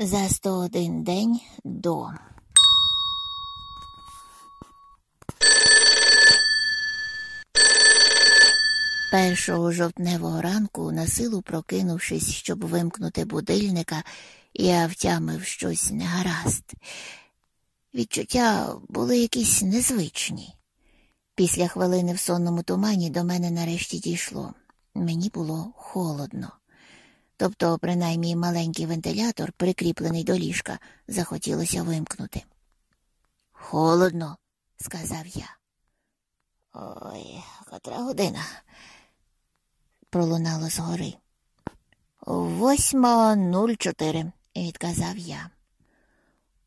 За 101 день до. Першого жовтневого ранку, на силу прокинувшись, щоб вимкнути будильника, я втямив щось негаразд. Відчуття були якісь незвичні. Після хвилини в сонному тумані до мене нарешті дійшло. Мені було холодно. Тобто, принаймні, маленький вентилятор, прикріплений до ліжка, захотілося вимкнути. Холодно, сказав я. Ой, котра година. пролунало згори. Восьма нуль чотири, відказав я.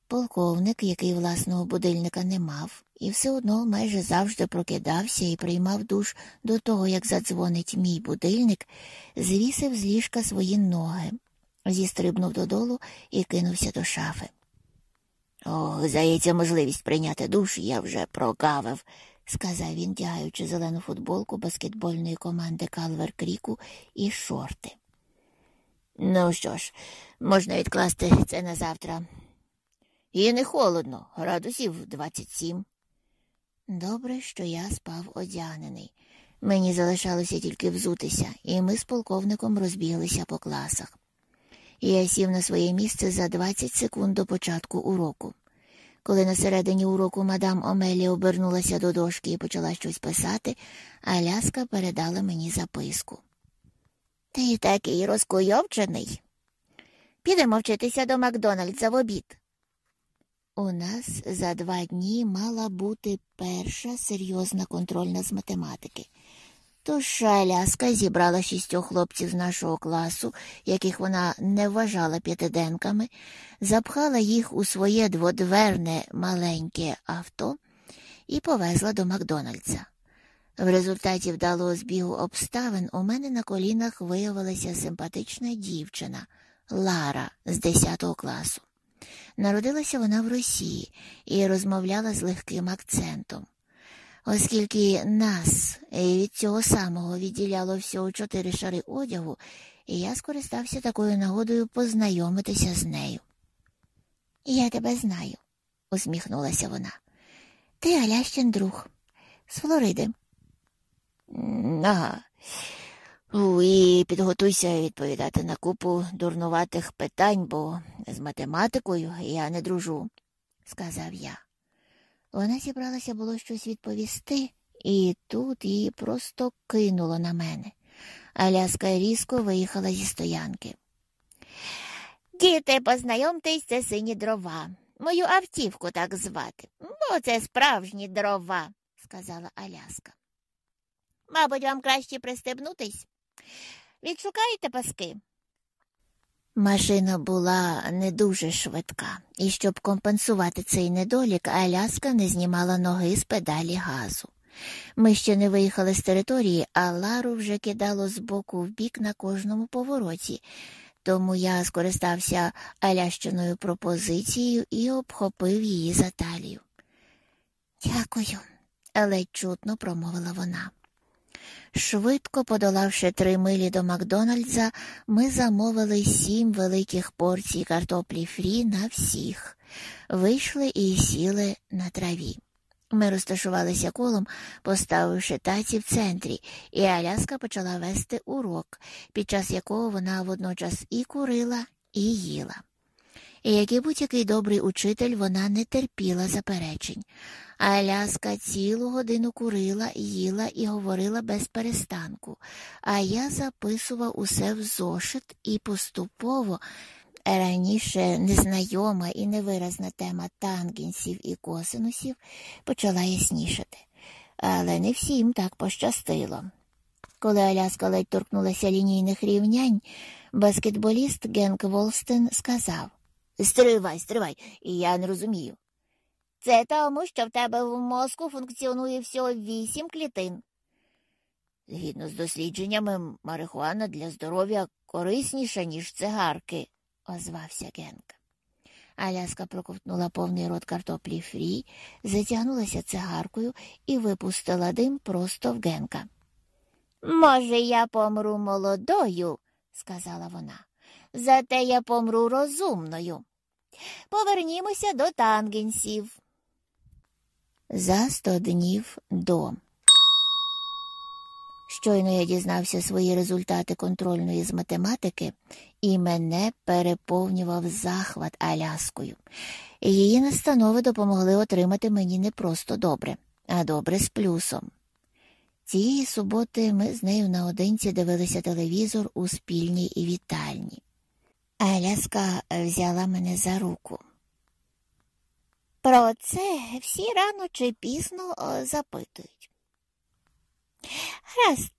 Полковник, який власного будильника не мав, і все одно майже завжди прокидався і приймав душ до того, як задзвонить мій будильник, звісив з ліжка свої ноги, зістрибнув додолу і кинувся до шафи. О, здається, можливість прийняти душ я вже прогавив, сказав він, тягаючи зелену футболку баскетбольної команди Калвер Кріку і шорти. Ну що ж, можна відкласти це на завтра. І не холодно, градусів 27. Добре, що я спав одягнений. Мені залишалося тільки взутися, і ми з полковником розбіглися по класах. Я сів на своє місце за 20 секунд до початку уроку. Коли на середині уроку мадам Омелі обернулася до дошки і почала щось писати, Аляска передала мені записку. Ти такий розкуйовчений. Підемо вчитися до Макдональдса в обід. У нас за два дні мала бути перша серйозна контрольна з математики. Тож Аляска зібрала шістьох хлопців з нашого класу, яких вона не вважала п'ятиденками, запхала їх у своє дводверне маленьке авто і повезла до Макдональдса. В результаті вдалого збігу обставин у мене на колінах виявилася симпатична дівчина Лара з 10 класу. Народилася вона в Росії і розмовляла з легким акцентом. Оскільки нас від цього самого відділяло всього чотири шари одягу, я скористався такою нагодою познайомитися з нею. Я тебе знаю, усміхнулася вона. Ти Алящин друг з Флориди. Ага. І підготуйся відповідати на купу дурнуватих питань, бо з математикою я не дружу, сказав я. Вона зібралася було щось відповісти, і тут її просто кинуло на мене. Аляска різко виїхала зі стоянки. Діти, познайомтесь, це сині дрова. Мою автівку так звати, бо це справжні дрова, сказала Аляска. Мабуть, вам краще пристебнутись. Відшукаєте паски? Машина була не дуже швидка, і щоб компенсувати цей недолік, Аляска не знімала ноги з педалі газу. Ми ще не виїхали з території, а Лару вже кидало з боку в бік на кожному повороті, тому я скористався Алящиною пропозицією і обхопив її за талію. Дякую, ледь чутно промовила вона. Швидко подолавши три милі до Макдональдса, ми замовили сім великих порцій картоплі фрі на всіх, вийшли і сіли на траві. Ми розташувалися колом, поставивши таці в центрі, і Аляска почала вести урок, під час якого вона водночас і курила, і їла. І як і будь-який добрий учитель, вона не терпіла заперечень. Аляска цілу годину курила, їла і говорила без перестанку, а я записував усе в зошит і поступово. Раніше незнайома і невиразна тема тангенсів і косинусів почала яснішати, але не всім так пощастило. Коли Аляска ледь торкнулася лінійних рівнянь, баскетболіст Генк Волстен сказав Стривай, стривай, я не розумію. Це тому, що в тебе в мозку функціонує всього вісім клітин. Згідно з дослідженнями, марихуана для здоров'я корисніша, ніж цигарки, озвався Генка. Аляска проковтнула повний рот картоплі фрі, затягнулася цигаркою і випустила дим просто в Генка. Може, я помру молодою, сказала вона. зате я помру розумною. Повернімося до тангенсів. За сто днів до. Щойно я дізнався свої результати контрольної з математики, і мене переповнював захват Аляскою. Її настанови допомогли отримати мені не просто добре, а добре з плюсом. Цієї суботи ми з нею наодинці дивилися телевізор у спільній і вітальні. Аляска взяла мене за руку. Про це всі рано чи пізно запитують. Гаразд,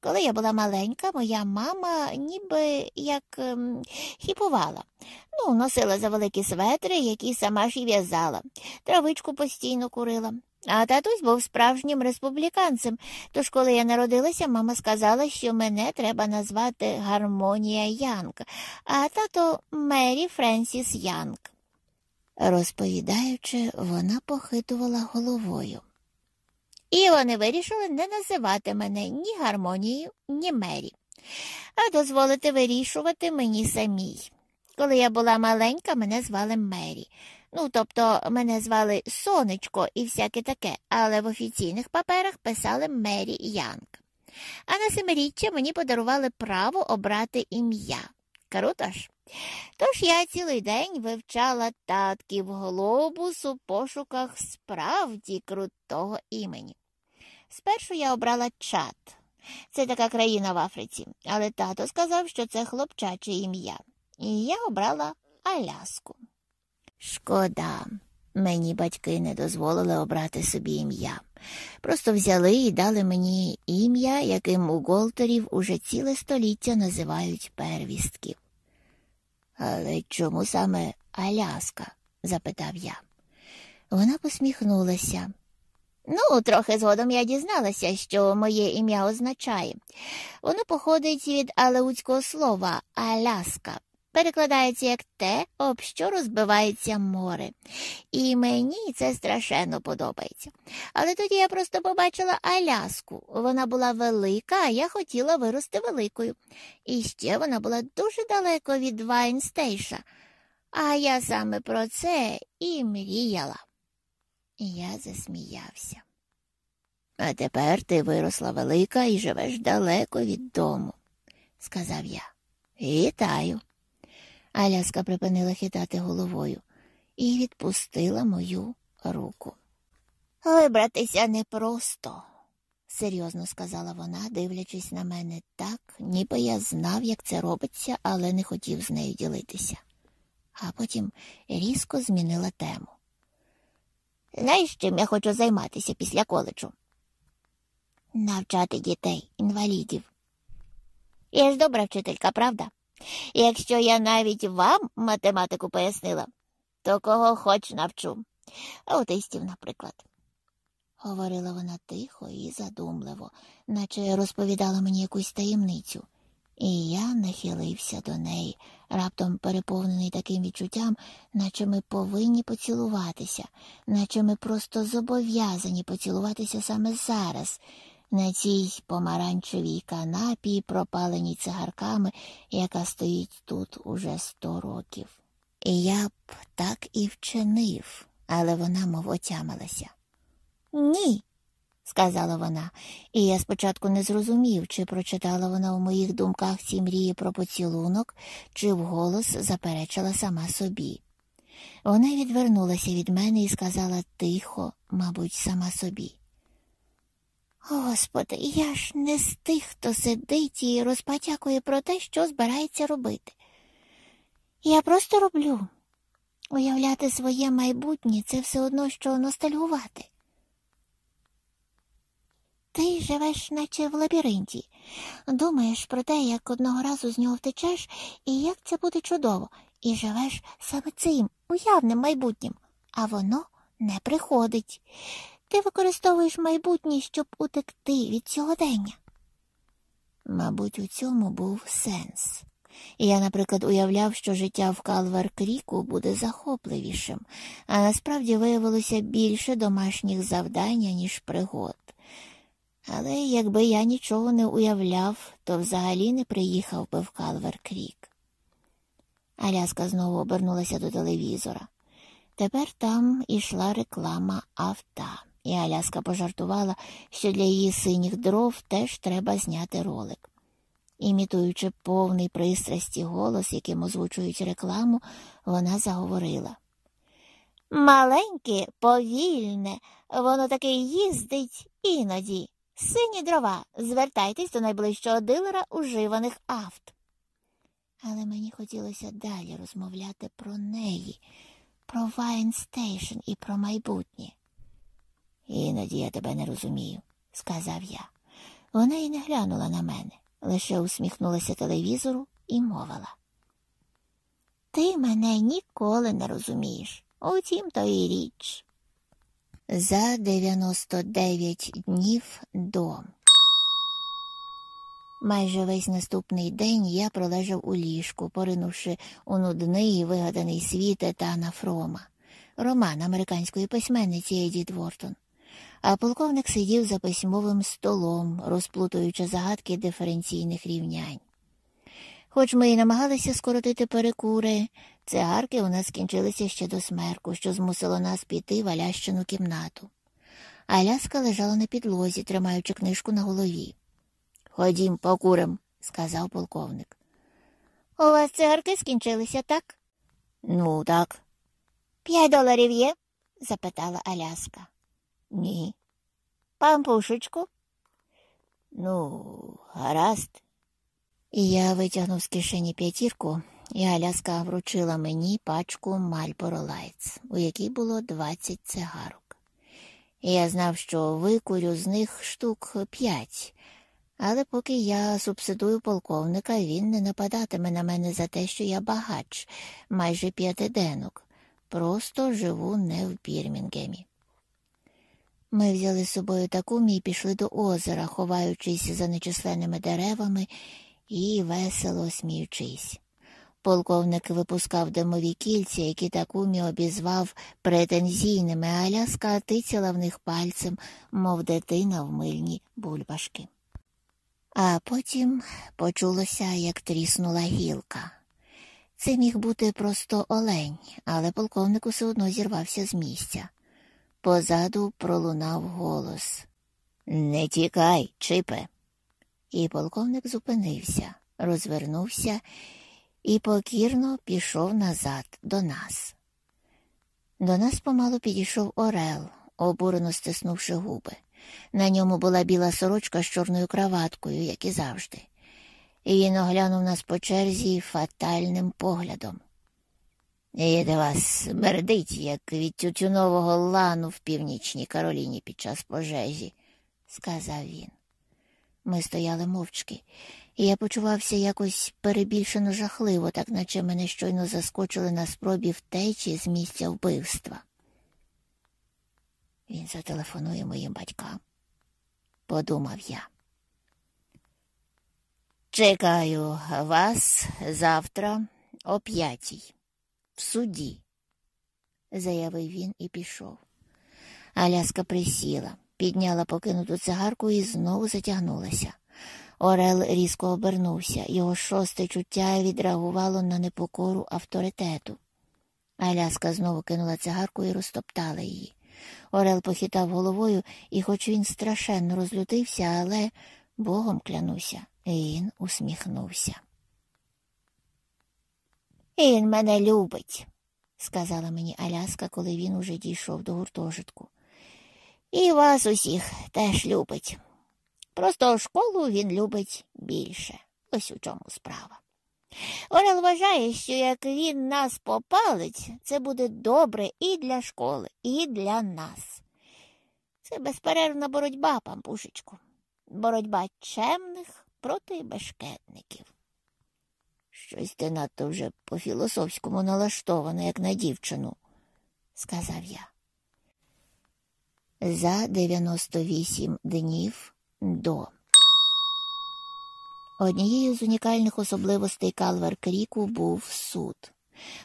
коли я була маленька, моя мама ніби як ем, хіпувала. Ну, носила за великі светри, які сама ж і в'язала, травичку постійно курила. А татусь був справжнім республіканцем, тож, коли я народилася, мама сказала, що мене треба назвати Гармонія Янг, а тато Мері Френсіс Янг. Розповідаючи, вона похитувала головою. І вони вирішили не називати мене ні гармонією, ні мері, а дозволити вирішувати мені самій. Коли я була маленька, мене звали Мері. Ну, тобто мене звали Сонечко і всяке таке, але в офіційних паперах писали Мері Янг. А на семиріччя мені подарували право обрати ім'я. Круто ж? Тож я цілий день вивчала татків глобус у пошуках справді крутого імені. Спершу я обрала чат. Це така країна в Африці, але тато сказав, що це хлопчаче ім'я, і я обрала Аляску. Шкода, мені батьки не дозволили обрати собі ім'я. Просто взяли і дали мені ім'я, яким у Голтерів уже ціле століття називають первістків. Але чому саме Аляска? запитав я. Вона посміхнулася. Ну, трохи згодом я дізналася, що моє ім'я означає. Воно походить від алеутського слова Аляска. Перекладається як те, об що розбивається море. І мені це страшенно подобається. Але тоді я просто побачила Аляску. Вона була велика, а я хотіла вирости великою. І ще вона була дуже далеко від Вайнстейша. А я саме про це і мріяла. І я засміявся. А тепер ти виросла велика і живеш далеко від дому, сказав я. Вітаю. Аляска припинила хитати головою і відпустила мою руку. Вибратися непросто, серйозно сказала вона, дивлячись на мене так, ніби я знав, як це робиться, але не хотів з нею ділитися. А потім різко змінила тему. Знаєш, чим я хочу займатися після коледжу? Навчати дітей, інвалідів. Я ж добра вчителька, правда? Якщо я навіть вам математику пояснила, то кого хоч навчу. Аутистів, наприклад. Говорила вона тихо і задумливо, наче розповідала мені якусь таємницю, і я нахилився до неї, раптом переповнений таким відчуттям, наче ми повинні поцілуватися, наче ми просто зобов'язані поцілуватися саме зараз, на цій помаранчевій канапі, пропаленій цигарками, яка стоїть тут уже сто років. І я б так і вчинив, але вона мов отямилася. Ні, сказала вона, і я спочатку не зрозумів, чи прочитала вона у моїх думках ці мрії про поцілунок, чи вголос заперечила сама собі. Вона відвернулася від мене і сказала тихо, мабуть, сама собі. Господи, я ж не з тих, хто сидить і розпатякує про те, що збирається робити. Я просто роблю. Уявляти своє майбутнє це все одно, що ностальгувати. Ти живеш, наче в лабіринті, думаєш про те, як одного разу з нього втечеш, і як це буде чудово, і живеш саме цим уявним майбутнім, а воно не приходить. Ти використовуєш майбутнє, щоб утекти від сьогодення. Мабуть, у цьому був сенс. Я, наприклад, уявляв, що життя в Калвар Кріку буде захопливішим, а насправді виявилося більше домашніх завдань, ніж пригод. Але якби я нічого не уявляв, то взагалі не приїхав би в Калвар Крік. Аляска знову обернулася до телевізора. Тепер там ішла реклама авто, і Аляска пожартувала, що для її синіх дров теж треба зняти ролик. Імітуючи повний пристрасті голос, яким озвучують рекламу, вона заговорила. Маленьке, повільне, воно таки їздить іноді. Сині дрова, звертайтесь до найближчого дилера уживаних авт. Але мені хотілося далі розмовляти про неї, про Вайн Стейшн і про майбутнє. Іноді я тебе не розумію, сказав я. Вона й не глянула на мене, лише усміхнулася телевізору і мовила. Ти мене ніколи не розумієш. Утім, то і річ. За 99 днів до. Майже весь наступний день я пролежав у ліжку, поринувши у нудний і вигаданий світ Етана Фрома, роман американської письменниці Еді Вортон. А полковник сидів за письмовим столом, розплутуючи загадки диференційних рівнянь. Хоч ми і намагалися скоротити перекури, цигарки у нас скінчилися ще до смерку, що змусило нас піти в Алящину кімнату. Аляска лежала на підлозі, тримаючи книжку на голові. Ходім, покурим, сказав полковник. У вас цигарки скінчилися, так? Ну, так. П'ять доларів є? запитала Аляска. Ні. Пампушечку? Ну, гаразд. І я витягнув з кишені п'ятірку, і Аляска вручила мені пачку Мальборо Лайтс, у якій було двадцять цигарок. І я знав, що викурю з них штук п'ять, але поки я субсидую полковника, він не нападатиме на мене за те, що я багач, майже п'ятиденок, просто живу не в Бірмінгемі. Ми взяли з собою Такумі і пішли до озера, ховаючись за нечисленними деревами і весело сміючись. Полковник випускав димові кільця, які такумі обізвав претензійними, а ляска тицяла в них пальцем, мов дитина в мильні бульбашки. А потім почулося, як тріснула гілка. Це міг бути просто олень, але полковник усе одно зірвався з місця. Позаду пролунав голос Не тікай, чипе. І полковник зупинився, розвернувся і покірно пішов назад до нас. До нас помалу підійшов Орел, обурено стиснувши губи. На ньому була біла сорочка з чорною краваткою, як і завжди, і він оглянув нас по черзі фатальним поглядом. І де вас смердить, як від тютюнового лану в північній Кароліні під час пожежі, сказав він. Ми стояли мовчки, і я почувався якось перебільшено жахливо, так наче мене щойно заскочили на спробі втечі з місця вбивства. Він зателефонує моїм батькам, подумав я. Чекаю вас завтра о п'ятій, в суді, заявив він і пішов. Аляска присіла підняла покинуту цигарку і знову затягнулася. Орел різко обернувся, його шосте чуття відреагувало на непокору авторитету. Аляска знову кинула цигарку і розтоптала її. Орел похитав головою, і, хоч він страшенно розлютився, але богом клянуся, він усміхнувся. Він мене любить, сказала мені Аляска, коли він уже дійшов до гуртожитку. І вас усіх теж любить. Просто школу він любить більше. Ось у чому справа. Орел вважає, що як він нас попалить, це буде добре і для школи, і для нас. Це безперервна боротьба, пампушечку, боротьба чемних проти бешкетників. Щось ти надто вже по філософському налаштоване, як на дівчину, сказав я за 98 днів до. Однією з унікальних особливостей Калвар Кріку був суд.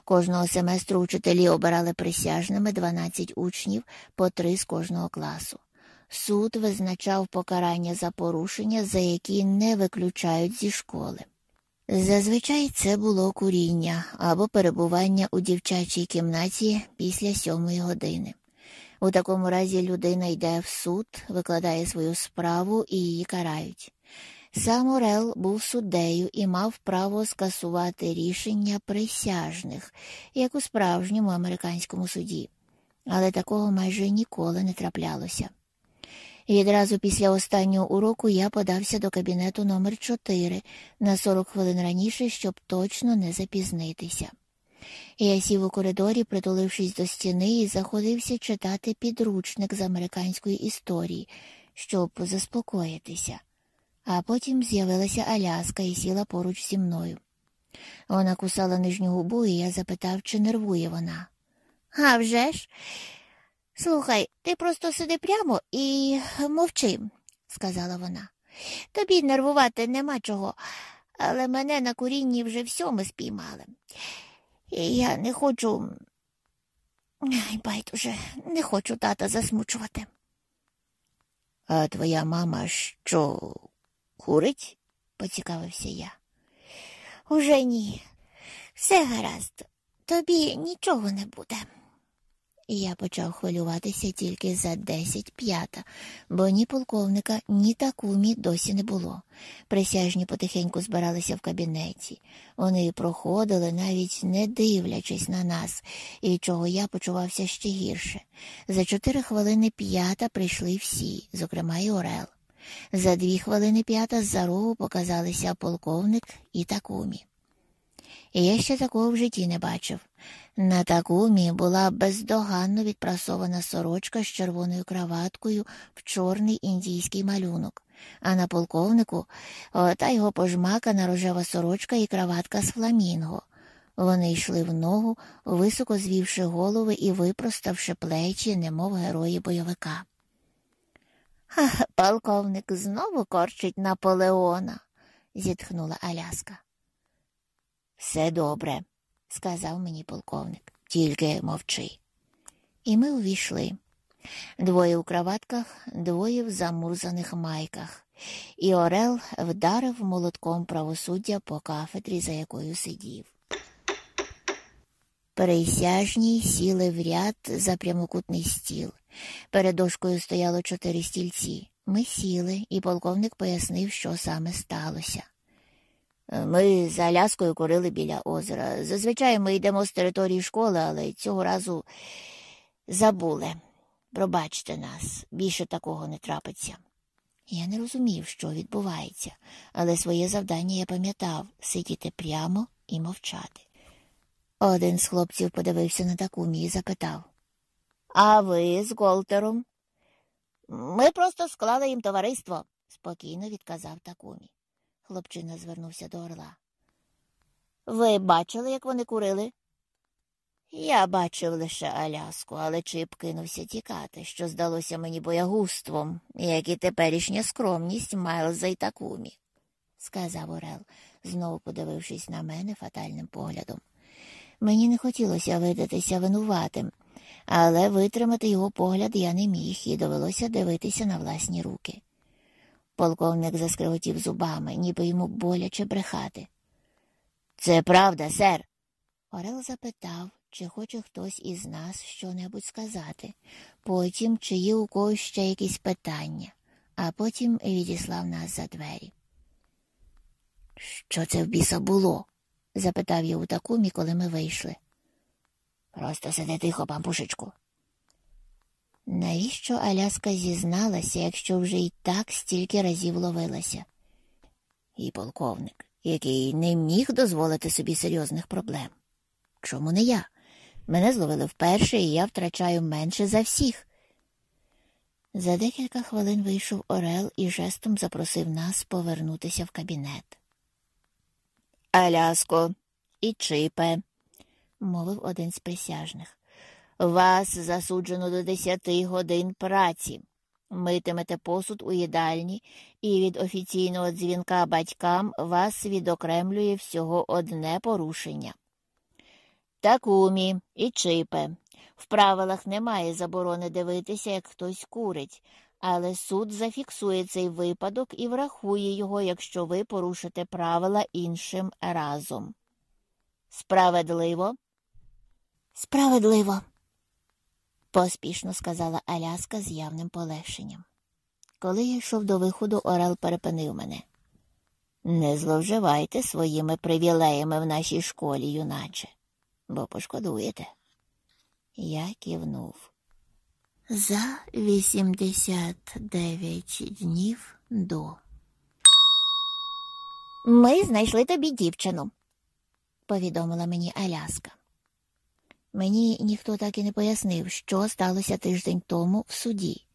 Кожного семестру учителі обирали присяжними 12 учнів по три з кожного класу. Суд визначав покарання за порушення, за які не виключають зі школи. Зазвичай це було куріння або перебування у дівчачій кімнаті після сьомої години. У такому разі людина йде в суд, викладає свою справу і її карають. Сам Орел був суддею і мав право скасувати рішення присяжних, як у справжньому американському суді, але такого майже ніколи не траплялося. Відразу після останнього уроку я подався до кабінету номер 4 на 40 хвилин раніше, щоб точно не запізнитися. Я сів у коридорі, притулившись до стіни, і заходився читати підручник з американської історії, щоб заспокоїтися. А потім з'явилася Аляска і сіла поруч зі мною. Вона кусала нижню губу, і я запитав, чи нервує вона. «А вже ж! Слухай, ти просто сиди прямо і мовчи, сказала вона. Тобі нервувати нема чого, але мене на курінні вже всьому спіймали. І я не хочу. Ай, байдуже, не хочу тата засмучувати. А твоя мама що курить? поцікавився я. Уже ні. Все гаразд, тобі нічого не буде. Я почав хвилюватися тільки за десять п'ята, бо ні полковника, ні такумі досі не було. Присяжні потихеньку збиралися в кабінеті. Вони проходили, навіть не дивлячись на нас, і чого я почувався ще гірше. За чотири хвилини п'ята прийшли всі, зокрема й Орел. За дві хвилини п'ята з-за рогу показалися полковник і такумі. І я ще такого в житті не бачив. На такумі була бездоганно відпрасована сорочка з червоною краваткою в чорний індійський малюнок, а на полковнику та його пожмакана рожева сорочка і краватка з фламінго. Вони йшли в ногу, високо звівши голови і випроставши плечі, немов герої бойовика. Полковник знову корчить Наполеона, зітхнула Аляска. Все добре, сказав мені полковник, тільки мовчи. І ми увійшли. Двоє у краватках, двоє в замурзаних майках, і Орел вдарив молотком правосуддя по кафедрі, за якою сидів. Пересяжні сіли в ряд за прямокутний стіл. Перед дошкою стояло чотири стільці. Ми сіли, і полковник пояснив, що саме сталося. Ми з Аляскою курили біля озера. Зазвичай ми йдемо з території школи, але цього разу забули. Пробачте нас, більше такого не трапиться. Я не розумів, що відбувається, але своє завдання я пам'ятав сидіти прямо і мовчати. Один з хлопців подивився на такумі і запитав А ви з Голтером? Ми просто склали їм товариство, спокійно відказав такумі. Хлопчина звернувся до орла. Ви бачили, як вони курили? Я бачив лише Аляску, але Чип кинувся тікати, що здалося мені боягуством, як і теперішня скромність Майлза й такумі, сказав Орел, знову подивившись на мене фатальним поглядом. Мені не хотілося видатися винуватим, але витримати його погляд я не міг і довелося дивитися на власні руки. Полковник заскриготів зубами, ніби йому боляче брехати. Це правда, сер. Орел запитав, чи хоче хтось із нас щонебудь сказати, потім, чи є у когось ще якісь питання, а потім відіслав нас за двері. Що це в біса було? запитав я у такумі, коли ми вийшли. Просто сиди тихо, пампушечку. Навіщо Аляска зізналася, якщо вже й так стільки разів ловилася? І полковник, який не міг дозволити собі серйозних проблем. Чому не я? Мене зловили вперше, і я втрачаю менше за всіх. За декілька хвилин вийшов Орел і жестом запросив нас повернутися в кабінет. Аляско і Чипе, мовив один з присяжних. Вас засуджено до десяти годин праці. Митимете посуд у їдальні, і від офіційного дзвінка батькам вас відокремлює всього одне порушення. Такумі і чипе. В правилах немає заборони дивитися, як хтось курить, але суд зафіксує цей випадок і врахує його, якщо ви порушите правила іншим разом. Справедливо? Справедливо, поспішно сказала Аляска з явним полегшенням. Коли я йшов до виходу, Орел перепинив мене. Не зловживайте своїми привілеями в нашій школі, юначе, бо пошкодуєте. Я кивнув. За 89 днів до. Ми знайшли тобі дівчину, повідомила мені Аляска. Мені ніхто так і не пояснив, що сталося тиждень тому в суді,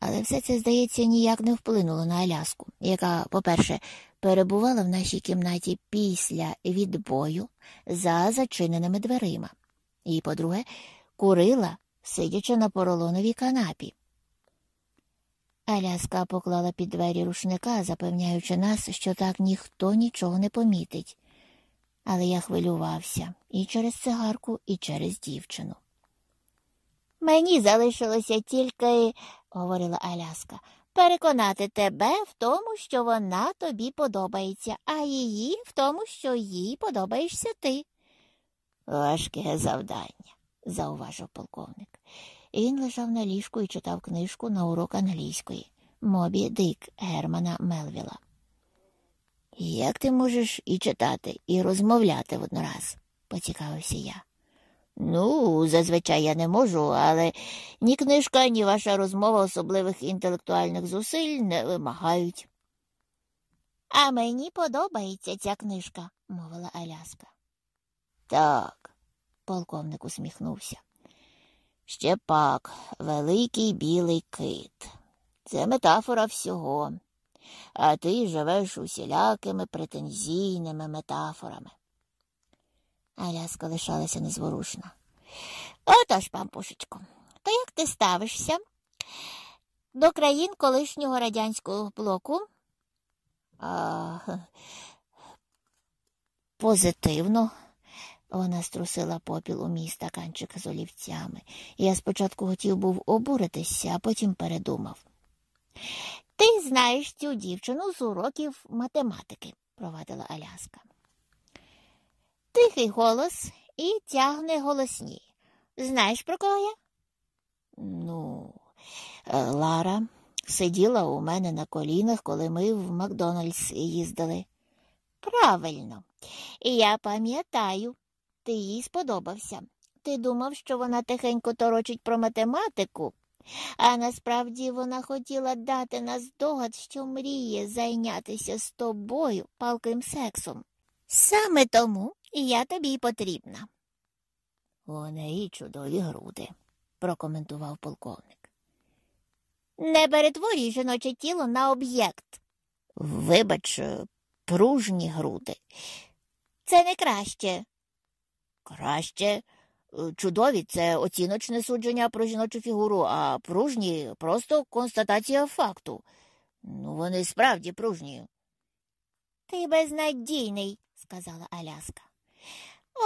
але все це, здається, ніяк не вплинуло на Аляску, яка, по-перше, перебувала в нашій кімнаті після відбою за зачиненими дверима, і, по-друге, курила, сидячи на поролоновій канапі. Аляска поклала під двері рушника, запевняючи нас, що так ніхто нічого не помітить. Але я хвилювався і через цигарку, і через дівчину. Мені залишилося тільки, говорила Аляска, переконати тебе в тому, що вона тобі подобається, а її в тому, що їй подобаєшся ти. Важке завдання, зауважив полковник. Він лежав на ліжку і читав книжку на урок англійської Мобі Дик Германа Мелвіла. Як ти можеш і читати, і розмовляти воднораз? поцікавився я. Ну, зазвичай я не можу, але ні книжка, ні ваша розмова особливих інтелектуальних зусиль не вимагають. А мені подобається ця книжка, мовила Аляска. Так, полковник усміхнувся. Ще пак, великий білий кит. Це метафора всього, а ти живеш усілякими претензійними метафорами. Аляска лишалася незворушна. Отож, пампушечко, то як ти ставишся до країн колишнього радянського блоку? А, Позитивно. Вона струсила попіл у мій стаканчик з олівцями. Я спочатку хотів був обуритися, а потім передумав. Ти знаєш цю дівчину з уроків математики, провадила Аляска. Тихий голос і тягне голосні. Знаєш, про кого я? Ну, е, Лара сиділа у мене на колінах, коли ми в Макдональдс їздили. Правильно, я пам'ятаю, ти їй сподобався. Ти думав, що вона тихенько торочить про математику, а насправді вона хотіла дати нас догад, що мріє зайнятися з тобою палким сексом. Саме тому я тобі й потрібна. У неї чудові груди, прокоментував полковник. Не перетворюй жіноче тіло на об'єкт. Вибач, пружні груди. Це не краще. Краще. Чудові це оціночне судження про жіночу фігуру, а пружні просто констатація факту. Ну, вони справді пружні. Ти безнадійний, сказала Аляска.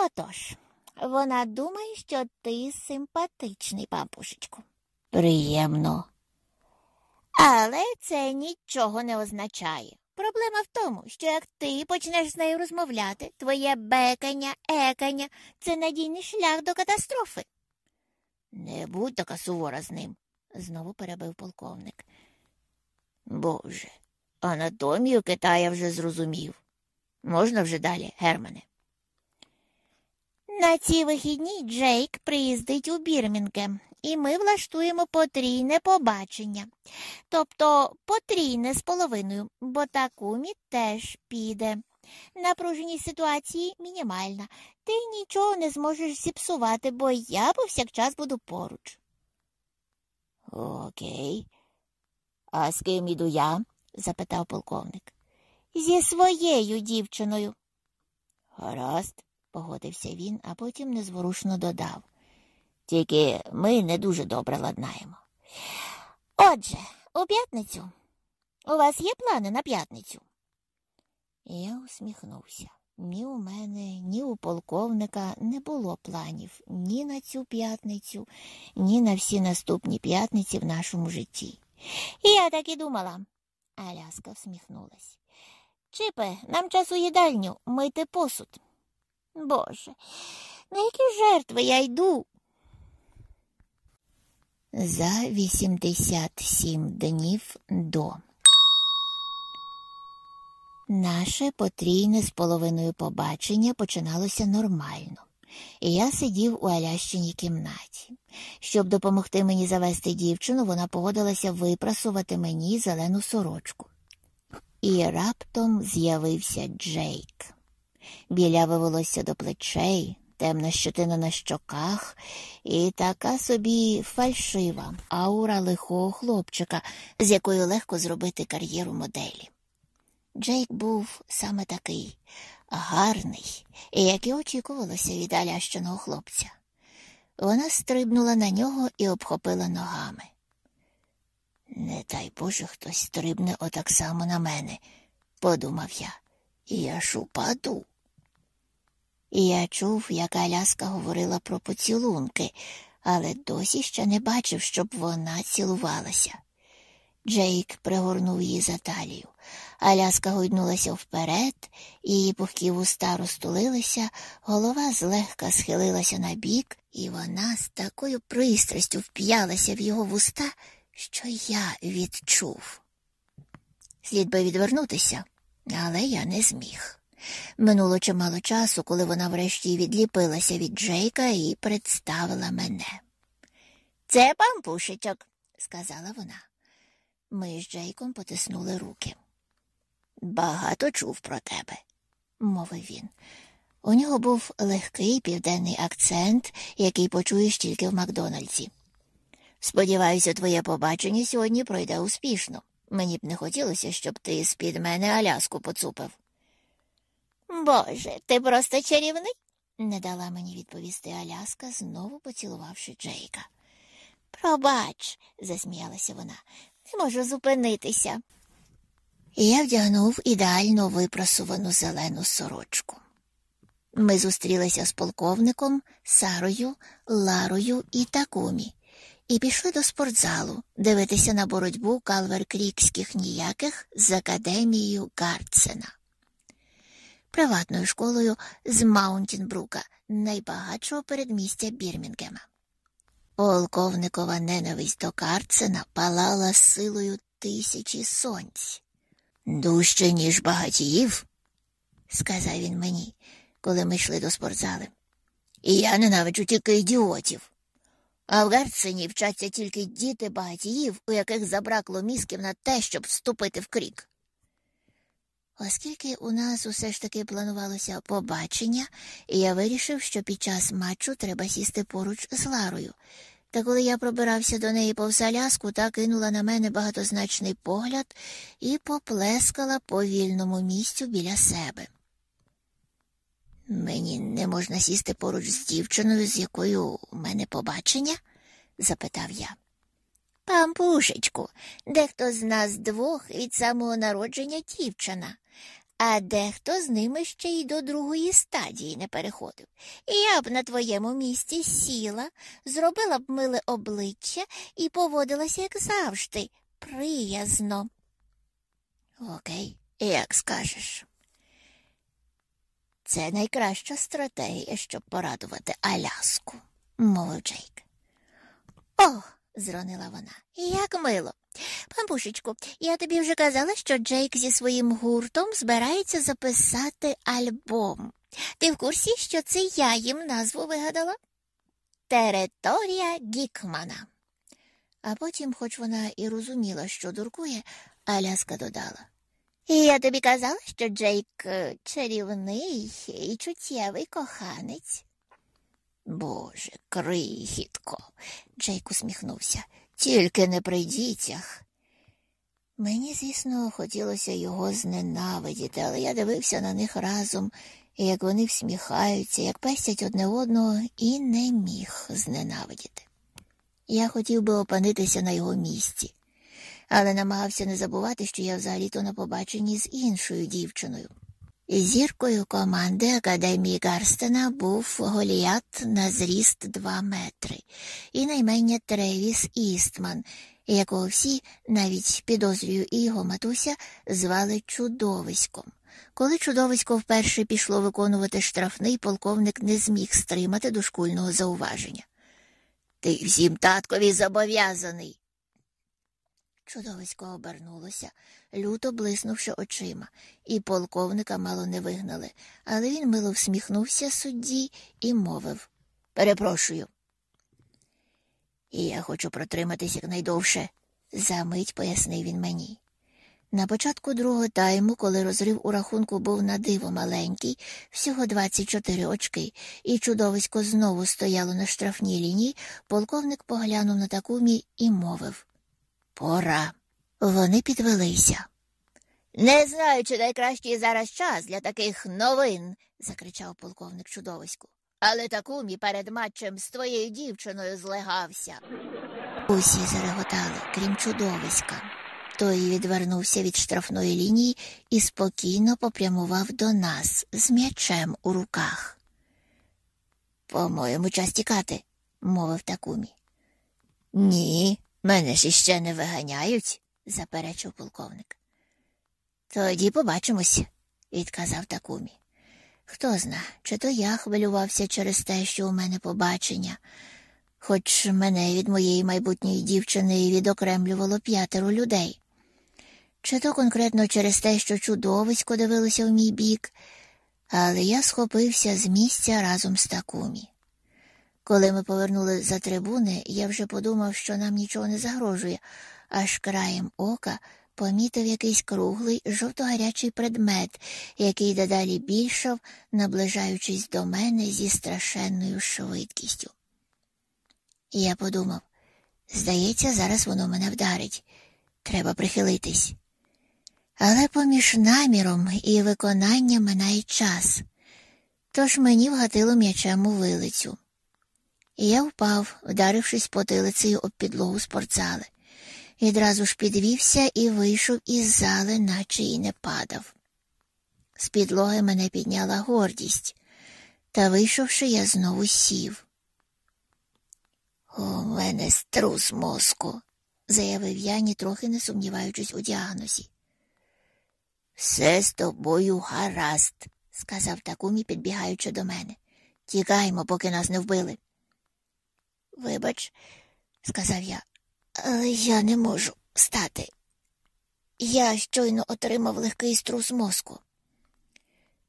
Отож, вона думає, що ти симпатичний, папушечку. Приємно. Але це нічого не означає. Проблема в тому, що як ти почнеш з нею розмовляти, твоє бекання, екання це надійний шлях до катастрофи. Не будь така сувора з ним, знову перебив полковник. Боже, анатомію Китая вже зрозумів. Можна вже далі, Германе. На ці вихідні Джейк приїздить у Бірмінгем, і ми влаштуємо потрійне побачення, тобто потрійне з половиною, бо Такумі теж піде. Напруженість ситуації мінімальна. Ти нічого не зможеш зіпсувати, бо я повсякчас буду поруч. Окей. А з ким іду я? запитав полковник. Зі своєю дівчиною. Гаразд, погодився він, а потім незворушно додав. Тільки ми не дуже добре ладнаємо. Отже, у п'ятницю. У вас є плани на п'ятницю? Я усміхнувся. Ні у мене, ні у полковника не було планів ні на цю п'ятницю, ні на всі наступні п'ятниці в нашому житті. Я так і думала. Аляска всміхнулась. Чипе, нам час у їдальню мити посуд. Боже, на які жертви я йду? За 87 днів до. Наше потрійне з половиною побачення починалося нормально, і я сидів у Алящиній кімнаті. Щоб допомогти мені завести дівчину, вона погодилася випрасувати мені зелену сорочку. І раптом з'явився Джейк. Біляве волосся до плечей, темна щетина на щоках і така собі фальшива аура лихого хлопчика, з якою легко зробити кар'єру моделі. Джейк був саме такий гарний, як і очікувалося від алящаного хлопця. Вона стрибнула на нього і обхопила ногами. Не дай Боже, хтось стрибне отак само на мене, подумав я, я ж упаду. І я чув, як Аляска говорила про поцілунки, але досі ще не бачив, щоб вона цілувалася. Джейк пригорнув її за талію. Аляска гойднулася вперед, її пухкі вуста розтулилися, голова злегка схилилася на бік, і вона з такою пристрастю вп'ялася в його вуста, що я відчув. Слід би відвернутися, але я не зміг. Минуло чимало часу, коли вона врешті відліпилася від Джейка і представила мене. Це пампушечок, сказала вона. Ми з Джейком потиснули руки. Багато чув про тебе, мовив він. У нього був легкий південний акцент, який почуєш тільки в Макдональдсі. Сподіваюся, твоє побачення сьогодні пройде успішно. Мені б не хотілося, щоб ти з-під мене Аляску поцупив. Боже, ти просто чарівний, не дала мені відповісти Аляска, знову поцілувавши Джейка. Пробач, засміялася вона, не можу зупинитися. Я вдягнув ідеально випросувану зелену сорочку. Ми зустрілися з полковником, Сарою, Ларою і Такумі і пішли до спортзалу дивитися на боротьбу калверкрікських ніяких з академією Гардсена, приватною школою з Маунтінбрука, найбагатшого передмістя Бірмінгема. Полковникова ненависть до Гардсена палала силою тисячі сонць. Дужче, ніж багатіїв, сказав він мені, коли ми йшли до спортзали. І я ненавиджу тільки ідіотів. А в Герцені вчаться тільки діти багатіїв, у яких забракло мізків на те, щоб вступити в крік. Оскільки у нас усе ж таки планувалося побачення, я вирішив, що під час матчу треба сісти поруч з Ларою. Та коли я пробирався до неї повз Аляску, та кинула на мене багатозначний погляд і поплескала по вільному місцю біля себе. Мені не можна сісти поруч з дівчиною, з якою у мене побачення? запитав я. Пампушечку, дехто з нас двох від самого народження дівчина, а дехто з ними ще й до другої стадії не переходив. І я б на твоєму місці сіла, зробила б миле обличчя і поводилася, як завжди, приязно. Окей, як скажеш. Це найкраща стратегія, щоб порадувати Аляску, мовив Джейк. Ох, зронила вона, як мило. Пампушечку, я тобі вже казала, що Джейк зі своїм гуртом збирається записати альбом. Ти в курсі, що це я їм назву вигадала? Територія Гікмана. А потім, хоч вона і розуміла, що дуркує, Аляска додала. Я тобі казала, що Джейк е, чарівний і чуттєвий коханець. Боже, крихітко, Джейк усміхнувся, тільки не при дітях. Мені, звісно, хотілося його зненавидіти, але я дивився на них разом, як вони всміхаються, як пестять одне одного, і не міг зненавидіти. Я хотів би опинитися на його місці але намагався не забувати, що я взагалі-то на побаченні з іншою дівчиною. Зіркою команди Академії Гарстена був Голіат на зріст 2 метри і наймення Тревіс Істман, якого всі, навіть підозрюю і його матуся, звали чудовиськом. Коли чудовисько вперше пішло виконувати штрафний, полковник не зміг стримати дошкульного зауваження. Ти всім таткові зобов'язаний. Чудовисько обернулося, люто блиснувши очима, і полковника мало не вигнали, але він мило всміхнувся судді і мовив Перепрошую. І я хочу протриматись якнайдовше, замить пояснив він мені. На початку другого тайму, коли розрив у рахунку був на диво маленький, всього 24 очки, і чудовисько знову стояло на штрафній лінії, полковник поглянув на такумі і мовив Пора. Вони підвелися. Не знаю, чи найкращий зараз час для таких новин, закричав полковник чудовиську. Але такумі перед матчем з твоєю дівчиною злегався. Усі зареготали, крім чудовиська. Той відвернувся від штрафної лінії і спокійно попрямував до нас з м'ячем у руках. По-моєму, час тікати, мовив такумі. Ні, мене ж іще не виганяють, заперечив полковник. Тоді побачимось, відказав такумі. Хто зна, чи то я хвилювався через те, що у мене побачення, хоч мене від моєї майбутньої дівчини відокремлювало п'ятеро людей. Чи то конкретно через те, що чудовисько дивилося в мій бік, але я схопився з місця разом з такумі. Коли ми повернули за трибуни, я вже подумав, що нам нічого не загрожує, аж краєм ока помітив якийсь круглий жовто-гарячий предмет, який дедалі більшав, наближаючись до мене зі страшенною швидкістю. Я подумав здається, зараз воно мене вдарить. Треба прихилитись. Але поміж наміром і виконанням минає час, тож мені вгатило м'ячем у вилицю. І я впав, вдарившись потилицею об підлогу спортзали. Відразу ж підвівся і вийшов із зали, наче й не падав. З підлоги мене підняла гордість, та, вийшовши, я знову сів. У мене струс мозку, заявив я, нітрохи не сумніваючись у діагнозі. Все з тобою гаразд, сказав такумі, підбігаючи до мене. Тікаймо, поки нас не вбили. Вибач, сказав я, але я не можу встати. Я щойно отримав легкий струс мозку.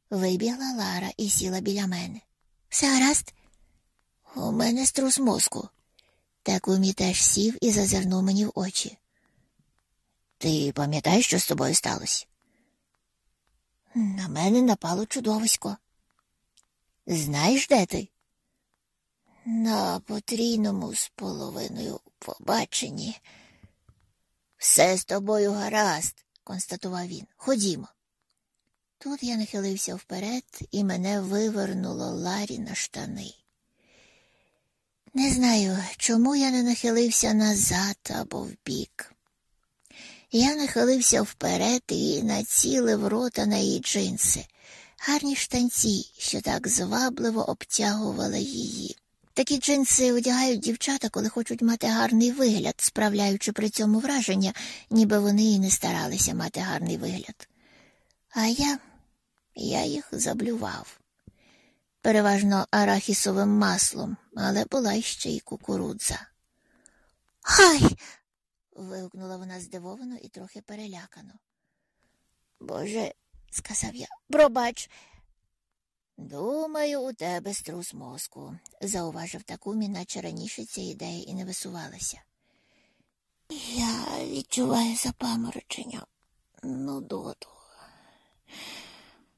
Вибігла Лара і сіла біля мене. Все гаразд? У мене струс мозку. Такумі теж сів і зазирнув мені в очі. Ти пам'ятаєш, що з тобою сталося? На мене напало чудовисько. Знаєш, де ти? На потрійному з половиною побаченні. Все з тобою гаразд, констатував він. Ходімо. Тут я нахилився вперед і мене вивернуло Ларі на штани. Не знаю, чому я не нахилився назад або вбік. Я нахилився вперед і націлив рота на її джинси, гарні штанці, що так звабливо обтягували її. Такі джинси одягають дівчата, коли хочуть мати гарний вигляд, справляючи при цьому враження, ніби вони і не старалися мати гарний вигляд. А я, я їх заблював. Переважно арахісовим маслом, але була ще й кукурудза. Хай. вигукнула вона здивовано і трохи перелякано. Боже, сказав я, пробач, Думаю, у тебе струс мозку, зауважив такумі, наче раніше ця ідея і не висувалася. Я відчуваю запаморочення, нудоту,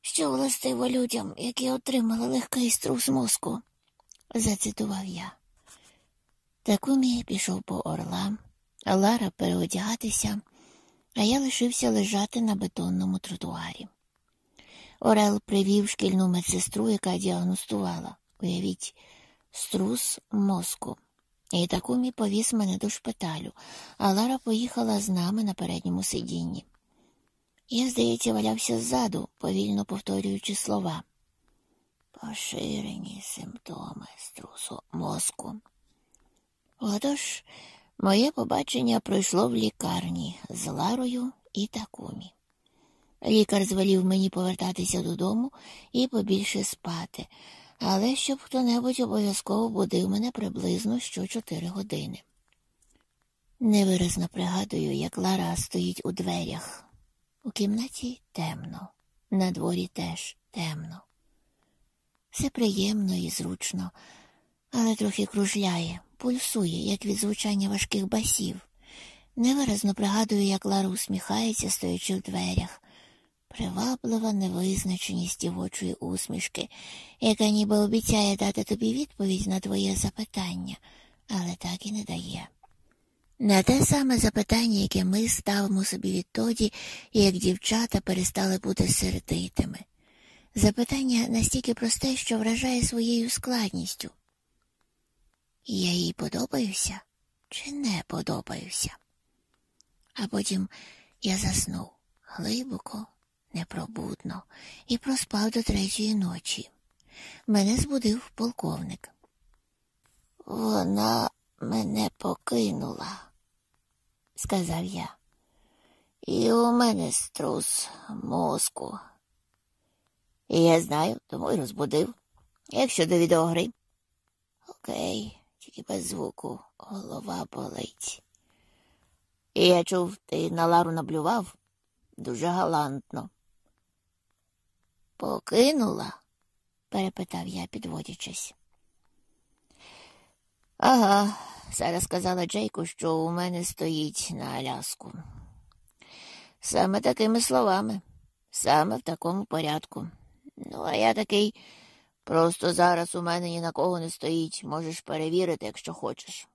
що властиво людям, які отримали легкий струс мозку, зацитував я. Такумі пішов по орлам, Лара переодягатися, а я лишився лежати на бетонному тротуарі. Орел привів шкільну медсестру, яка діагностувала, уявіть, струс мозку. І такумі повіз мене до шпиталю, а Лара поїхала з нами на передньому сидінні. Я, здається, валявся ззаду, повільно повторюючи слова. Поширені симптоми струсу мозку. Отож, моє побачення пройшло в лікарні з Ларою і Такумі. Лікар звелів мені повертатися додому і побільше спати, але щоб хто небудь обов'язково будив мене приблизно що чотири години. Невиразно пригадую, як Лара стоїть у дверях. У кімнаті темно, на дворі теж темно. Все приємно і зручно, але трохи кружляє, пульсує, як від звучання важких басів. Невиразно пригадую, як Лара усміхається, стоячи в дверях. Приваблива невизначеність дівочої усмішки, яка ніби обіцяє дати тобі відповідь на твоє запитання, але так і не дає. На те саме запитання, яке ми ставимо собі відтоді, як дівчата перестали бути сердитими. Запитання настільки просте, що вражає своєю складністю. Я їй подобаюся чи не подобаюся? А потім я заснув глибоко, непробудно і проспав до третьої ночі. Мене збудив полковник. Вона мене покинула, сказав я. І у мене струс мозку. І я знаю, тому й розбудив. Як щодо відеогри? Окей, тільки без звуку голова болить. І я чув, ти на Лару наблював дуже галантно. Покинула? перепитав я, підводячись. Ага, зараз сказала Джейку, що у мене стоїть на Аляску. Саме такими словами, саме в такому порядку. Ну, а я такий просто зараз у мене ні на кого не стоїть, можеш перевірити, якщо хочеш.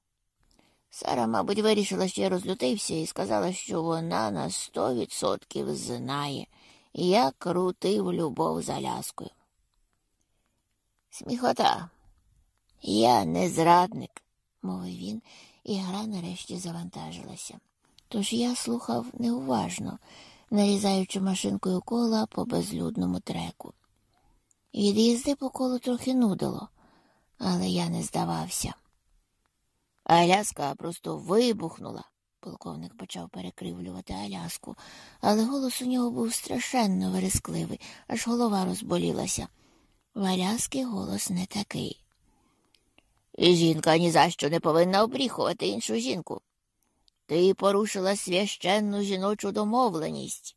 Сара, мабуть, вирішила, що я розлютився і сказала, що вона на сто відсотків знає, як крутив любов за ляскою. Сміхота, я не зрадник, мовив він, і гра нарешті завантажилася. Тож я слухав неуважно, нарізаючи машинкою кола по безлюдному треку. Від їзди по колу трохи нудило, але я не здавався. Аляска просто вибухнула. Полковник почав перекривлювати Аляску, але голос у нього був страшенно верескливий, аж голова розболілася. В Аляски голос не такий. І жінка ні за що не повинна обріхувати іншу жінку. Ти порушила священну жіночу домовленість.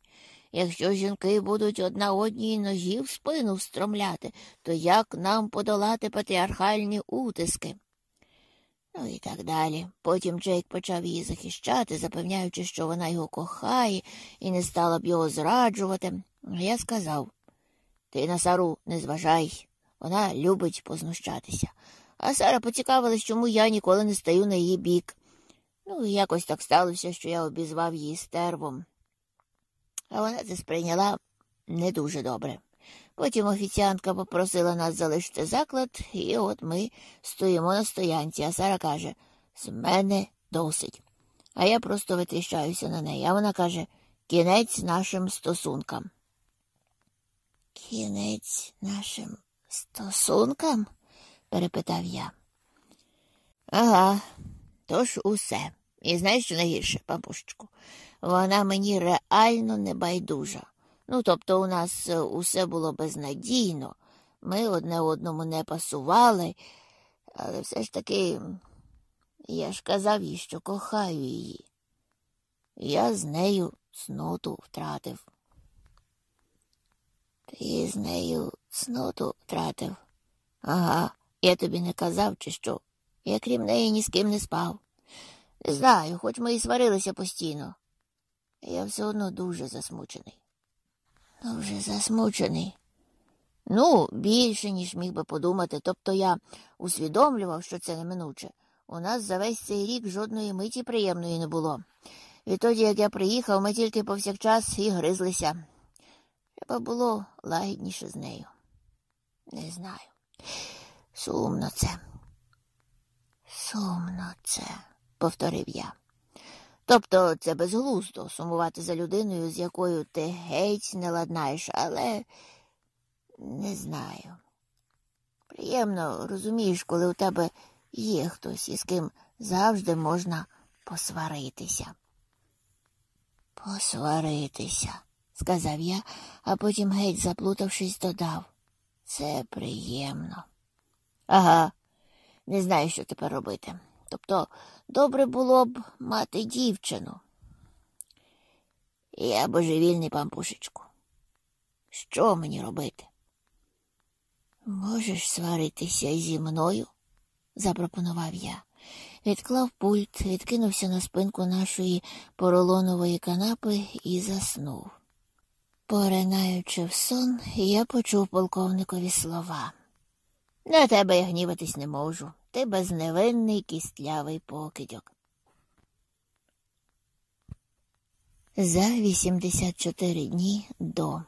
Якщо жінки будуть одна одній ножі в спину встромляти, то як нам подолати патріархальні утиски? Ну і так далі. Потім Джейк почав її захищати, запевняючи, що вона його кохає і не стала б його зраджувати. Я сказав ти на Сару не зважай, вона любить познущатися. А Сара поцікавилась, чому я ніколи не стаю на її бік. Ну, і якось так сталося, що я обізвав її стервом. А вона це сприйняла не дуже добре. Потім офіціантка попросила нас залишити заклад, і от ми стоїмо на стоянці, а Сара каже з мене досить. А я просто витріщаюся на неї. А вона каже кінець нашим стосункам. Кінець нашим стосункам? перепитав я. Ага, тож усе. І знаєш, що найгірше, папушечку? Вона мені реально не байдужа. Ну, тобто у нас е, усе було безнадійно, ми одне одному не пасували, але все ж таки я ж казав їй, що кохаю її. Я з нею сноту втратив. Ти з нею сноту втратив? Ага, я тобі не казав, чи що. Я крім неї ні з ким не спав. Не знаю, хоч ми і сварилися постійно. Я все одно дуже засмучений. Дуже засмучений. Ну, більше, ніж міг би подумати. Тобто я усвідомлював, що це неминуче. У нас за весь цей рік жодної миті приємної не було. Відтоді, як я приїхав, ми тільки повсякчас і гризлися. Треба було лагідніше з нею. Не знаю. Сумно це. Сумно це, повторив я. Тобто це безглуздо сумувати за людиною, з якою ти геть не ладнаєш, але не знаю. Приємно розумієш, коли у тебе є хтось, із ким завжди можна посваритися. Посваритися, сказав я, а потім геть заплутавшись, додав. Це приємно. Ага, не знаю, що тепер робити. Тобто добре було б мати дівчину. Я божевільний пампушечку. Що мені робити? Можеш сваритися зі мною? запропонував я. Відклав пульт, відкинувся на спинку нашої поролонової канапи і заснув. Поринаючи в сон, я почув полковникові слова. На тебе я гніватись не можу. Ти безневинний кістлявий покидьок. За 84 дні до.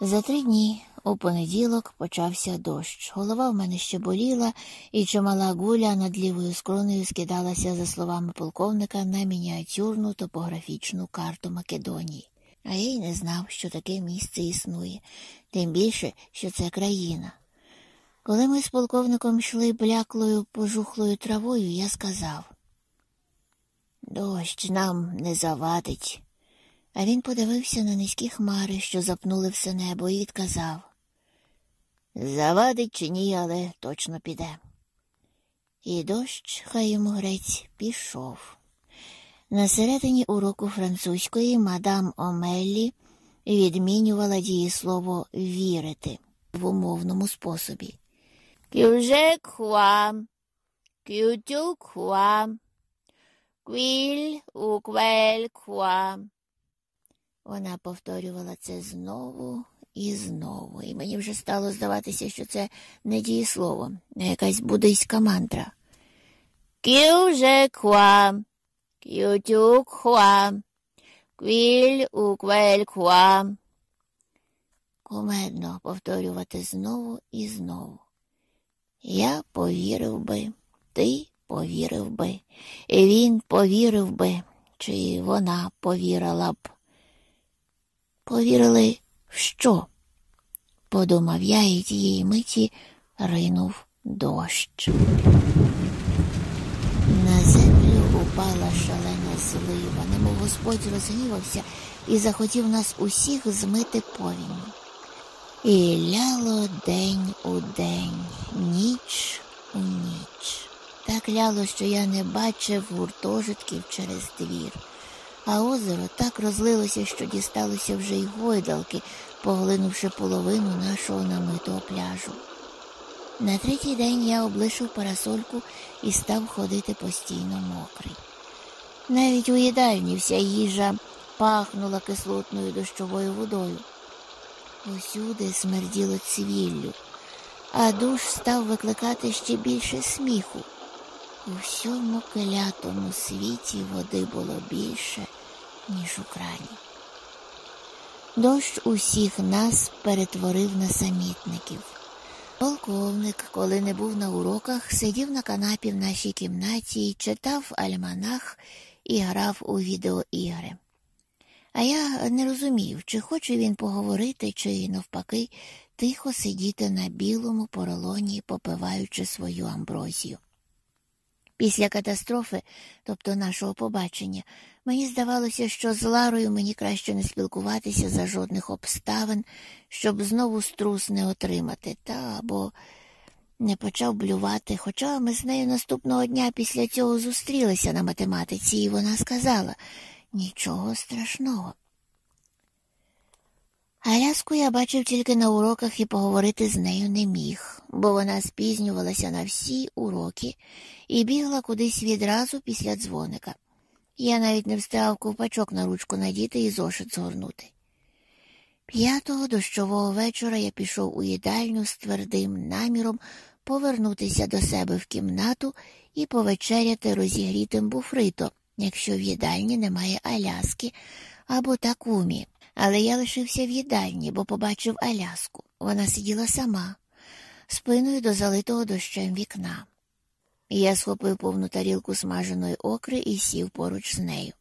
За три дні у понеділок почався дощ. Голова в мене ще боліла, і чимала гуля над лівою скронею скидалася, за словами полковника, на мініатюрну топографічну карту Македонії. А я й не знав, що таке місце існує, тим більше, що це країна. Коли ми з полковником йшли бляклою пожухлою травою, я сказав дощ нам не завадить. А він подивився на низькі хмари, що запнули все небо, і відказав Завадить чи ні, але точно піде. І дощ, хай йому грець, пішов. На середині уроку французької мадам Омеллі відмінювала дієслово вірити в умовному способі. Кюже кхуа, кютю кхуа, квіль уквель кхуа. Вона повторювала це знову і знову, і мені вже стало здаватися, що це не дієслово, а якась буддийська мантра. Кюже кхуа, кютю кхуа, квіль уквель кхуа. Кумедно повторювати знову і знову. Я повірив би, ти повірив би, і він повірив би, чи вона повірила б. Повірили в що? подумав я і тієї миті ринув дощ. На землю упала шалена злива, немов Господь розгнівався і захотів нас усіх змити повінь. І ляло день у день, ніч у ніч. Так ляло, що я не бачив гуртожитків через двір, а озеро так розлилося, що дісталося вже й гойдалки, поглинувши половину нашого намитого пляжу. На третій день я облишив парасольку і став ходити постійно мокрий. Навіть у їдальні вся їжа пахнула кислотною дощовою водою. Усюди смерділо цвіллю, а душ став викликати ще більше сміху. У всьому клятому світі води було більше, ніж у крані. Дощ усіх нас перетворив на самітників. Полковник, коли не був на уроках, сидів на канапі в нашій кімнаті, читав альманах і грав у відеоігри. А я не розумів, чи хоче він поговорити, чи, навпаки, тихо сидіти на білому поролоні, попиваючи свою амброзію. Після катастрофи, тобто нашого побачення, мені здавалося, що з Ларою мені краще не спілкуватися за жодних обставин, щоб знову струс не отримати, та або не почав блювати, хоча ми з нею наступного дня після цього зустрілися на математиці, і вона сказала нічого страшного. Аляску я бачив тільки на уроках і поговорити з нею не міг, бо вона спізнювалася на всі уроки і бігла кудись відразу після дзвоника. Я навіть не встигав ковпачок на ручку надіти і зошит згорнути. П'ятого дощового вечора я пішов у їдальню з твердим наміром повернутися до себе в кімнату і повечеряти розігрітим буфрито, якщо в їдальні немає Аляски або такумі. Але я лишився в їдальні, бо побачив Аляску. Вона сиділа сама, спиною до залитого дощем вікна. Я схопив повну тарілку смаженої окри і сів поруч з нею.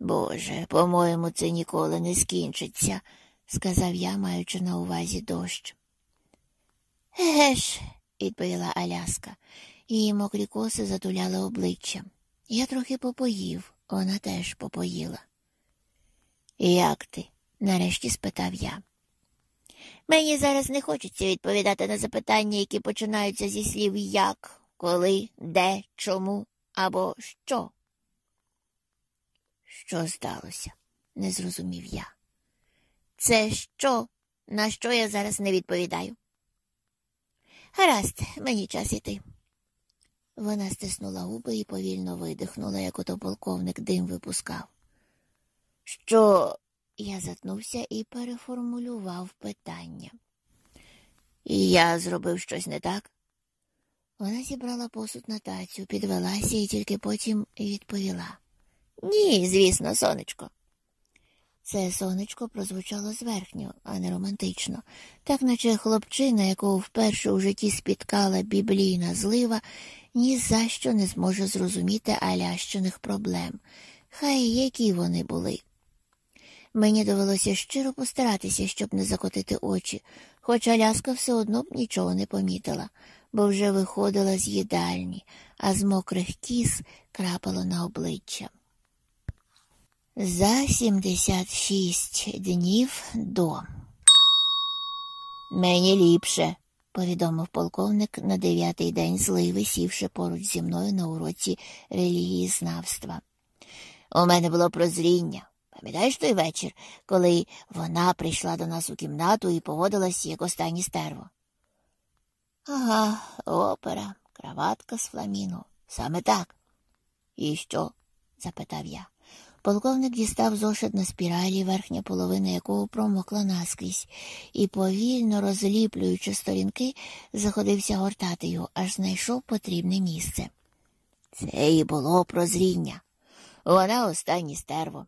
Боже, по-моєму, це ніколи не скінчиться, сказав я, маючи на увазі дощ. Еге ж, відповіла Аляска, її мокрі коси затуляли обличчя. Я трохи попоїв, вона теж попоїла. Як ти? нарешті спитав я. Мені зараз не хочеться відповідати на запитання, які починаються зі слів як, коли, де, чому або що. Що сталося? не зрозумів я. Це що? На що я зараз не відповідаю? Гаразд, мені час іти. Вона стиснула губи і повільно видихнула, як ото полковник дим випускав. Що? Я затнувся і переформулював питання. І я зробив щось не так? Вона зібрала посуд на тацю, підвелася і тільки потім відповіла. Ні, звісно, сонечко. Це сонечко прозвучало зверхньо, а не романтично, так наче хлопчина, якого вперше у житті спіткала біблійна злива, ні за що не зможе зрозуміти алящиних проблем. Хай які вони були. Мені довелося щиро постаратися, щоб не закотити очі, хоч Аляска все одно б нічого не помітила, бо вже виходила з їдальні, а з мокрих кіс крапало на обличчя. За 76 днів до. Мені ліпше, повідомив полковник на дев'ятий день зливи, сівши поруч зі мною на уроці релігієзнавства. У мене було прозріння. Пам'ятаєш той вечір, коли вона прийшла до нас у кімнату і поводилась як останнє стерво? Ага, опера, краватка з фламіно. Саме так. І що? запитав я. Полковник дістав зошит на спіралі, верхня половина якого промокла наскрізь, і, повільно розліплюючи сторінки, заходився гортати його, аж знайшов потрібне місце. Це і було прозріння. Вона останнє стерво.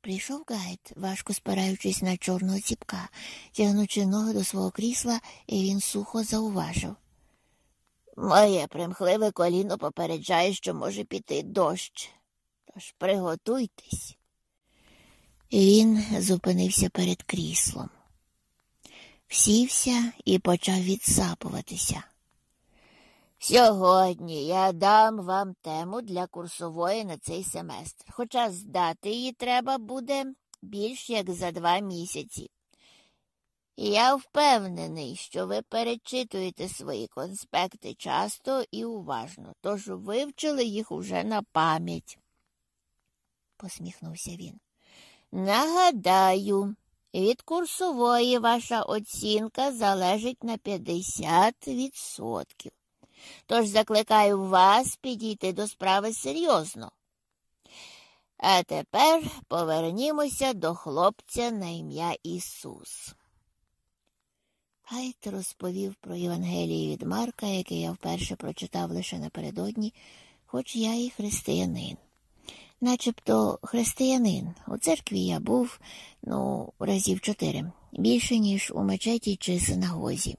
Прийшов гайд, важко спираючись на чорного ціпка, тягнучи ноги до свого крісла, і він сухо зауважив. Моє примхливе коліно попереджає, що може піти дощ. Тож приготуйтесь. Він зупинився перед кріслом, всівся і почав відсапуватися. Сьогодні я дам вам тему для курсової на цей семестр, хоча здати її треба буде більш як за два місяці. Я впевнений, що ви перечитуєте свої конспекти часто і уважно, тож вивчили їх уже на пам'ять, посміхнувся він. Нагадаю, від курсової ваша оцінка залежить на 50%. Тож закликаю вас підійти до справи серйозно. А тепер повернімося до хлопця на ім'я Ісус. Гайт розповів про Євангеліє від Марка, яке я вперше прочитав лише напередодні, хоч я і християнин. Начебто християнин. У церкві я був, ну, разів чотири, більше, ніж у мечеті чи синагозі.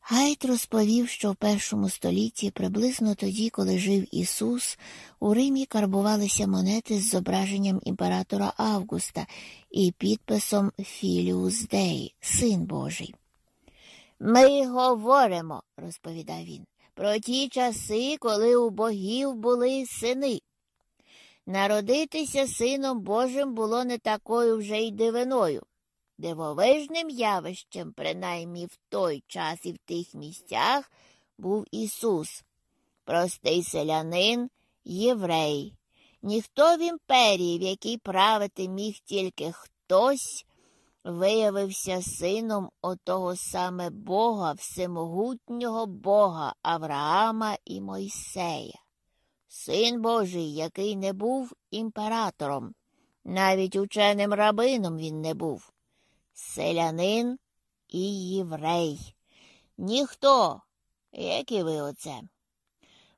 Гайт розповів, що в першому столітті, приблизно тоді, коли жив Ісус, у Римі карбувалися монети з зображенням імператора Августа і підписом Філіус Дей, Син Божий. Ми говоримо, розповідав він, про ті часи, коли у богів були сини. Народитися Сином Божим було не такою вже й дивиною. Дивовижним явищем, принаймні в той час і в тих місцях, був Ісус, простий селянин, єврей. Ніхто в імперії, в якій правити міг тільки хтось, виявився сином отого саме Бога, всемогутнього Бога Авраама і Мойсея. Син Божий, який не був імператором, навіть ученим рабином він не був селянин і єврей. Ніхто, як і ви оце.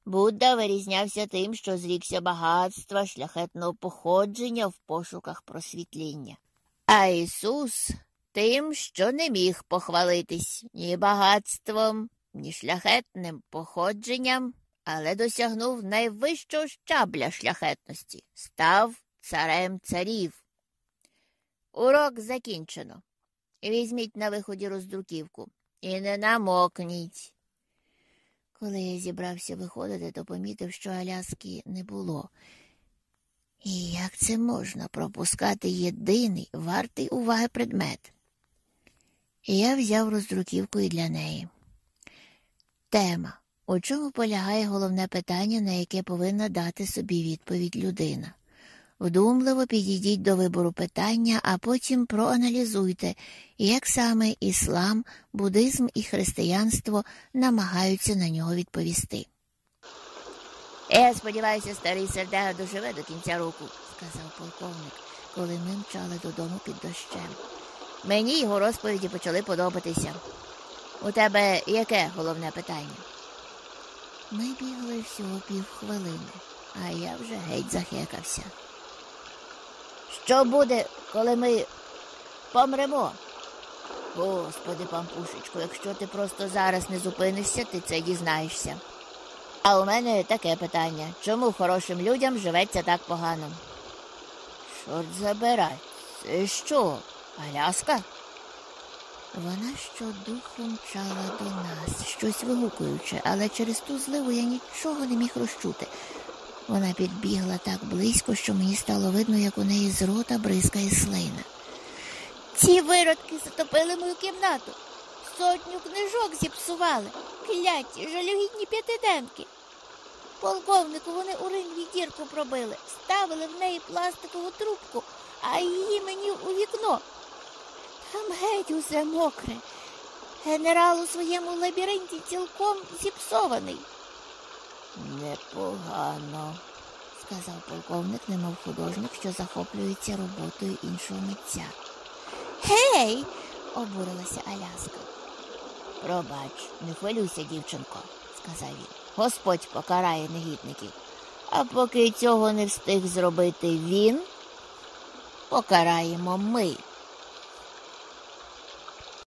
Будда вирізнявся тим, що зрікся багатства, шляхетного походження в пошуках просвітління. А Ісус тим, що не міг похвалитись ні багатством, ні шляхетним походженням, але досягнув найвищого щабля шляхетності, став царем царів. Урок закінчено. Візьміть на виході роздруківку і не намокніть. Коли я зібрався виходити, то помітив, що Аляски не було. І як це можна пропускати єдиний вартий уваги предмет? І я взяв роздруківку і для неї. Тема. У чому полягає головне питання, на яке повинна дати собі відповідь людина? Вдумливо підійдіть до вибору питання, а потім проаналізуйте, як саме іслам, буддизм і християнство намагаються на нього відповісти. Я сподіваюся, старий сердега доживе до кінця року, сказав полковник, коли ми мчали додому під дощем. Мені його розповіді почали подобатися. У тебе яке головне питання? Ми бігли всього півхвилини, а я вже геть захекався. Що буде, коли ми помремо? Господи, пампушечку, якщо ти просто зараз не зупинишся, ти це дізнаєшся. А у мене таке питання. Чому хорошим людям живеться так погано? Чорт забирай. Це що? Аляска? Вона щодуху мчала до нас, щось вигукуючи, але через ту зливу я нічого не міг розчути. Вона підбігла так близько, що мені стало видно, як у неї з рота бризкає слина. Ці виродки затопили мою кімнату. Сотню книжок зіпсували. Кляті, жалюгідні п'ятиденки. Полковнику вони у ринві дірку пробили, ставили в неї пластикову трубку, а її мені у вікно. Там геть усе мокре. Генерал у своєму лабіринті цілком зіпсований. Непогано, сказав полковник, немов художник, що захоплюється роботою іншого митця. Гей, обурилася Аляска. Пробач, не хвилюйся, дівчинко, сказав він. Господь покарає негідників. А поки цього не встиг зробити він, покараємо ми.